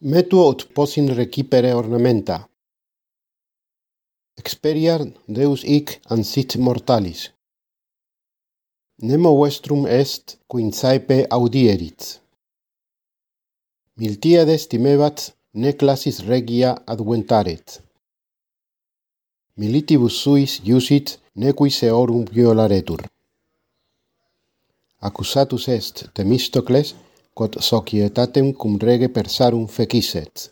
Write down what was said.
Metu ut posin recipere ornamenta. Experiar Deus hic ansit mortalis. Nemo vestrum est quin saepe audierit. Miltiades timebat ne classis regia adventaret. Militibus suis iusit nequi seorum violaretur. Accusatus est Temistocles, só que até tem cum regue pensar um feciset.